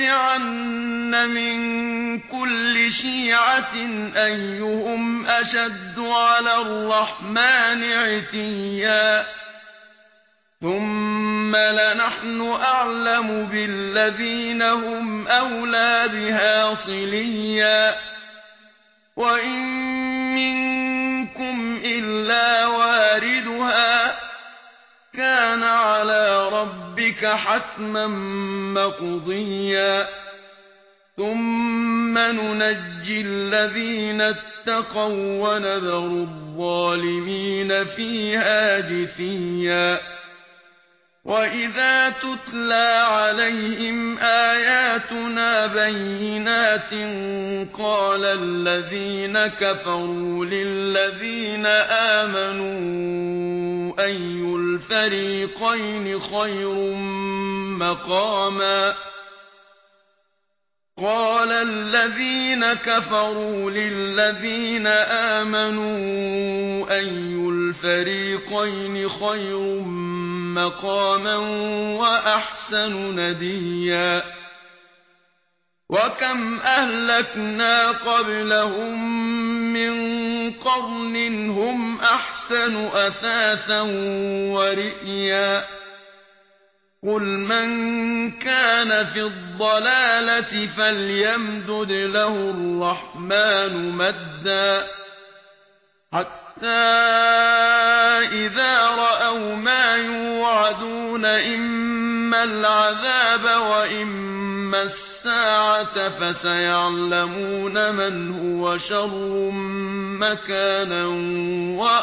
لَنَنَزِعَنَّ مِنْ كُلِّ شِيعَةٍ أَيُّهُمْ أَشَدُّ عَلَى الرَّحْمَنِ عِتِيًّا. ثُمَّ لَنَحْنُ أَعْلَمُ بِالَّذِينَ هُمْ أَوْلَى بِهَا صِلِيًّا. وَإِنْ مِنْكُمْ إِلَّا رَبِّكَ حَتْمًا مَّقْضِيًّا. ثُمَّ نُنَجِّي الَّذِينَ اتَّقَوْا وَنَذَرُ الظَّالِمِينَ فِيهَا جِثِيًّا. وَإِذَا تُتْلَى عَلَيْهِمْ آيَاتُنَا بَيِّنَاتٍ قَالَ الَّذِينَ كَفَرُوا لِلَّذِينَ آمَنُوا أي الفريقين خير مقاما قال الذين كفروا للذين آمنوا أي الفريقين خير مقاما وأحسن نديا وكم أهلكنا قبلهم من قرن هم أحسن أثاثا ورئيا قل من كان في الضلالة فليمدد له الرحمن مدا حتى إذا رأوا ما يوعدون إما العذاب وإما السَّاعَةَ فَسَيَعْلَمُونَ مَنْ هُوَ شَرٌّ مَكَانًا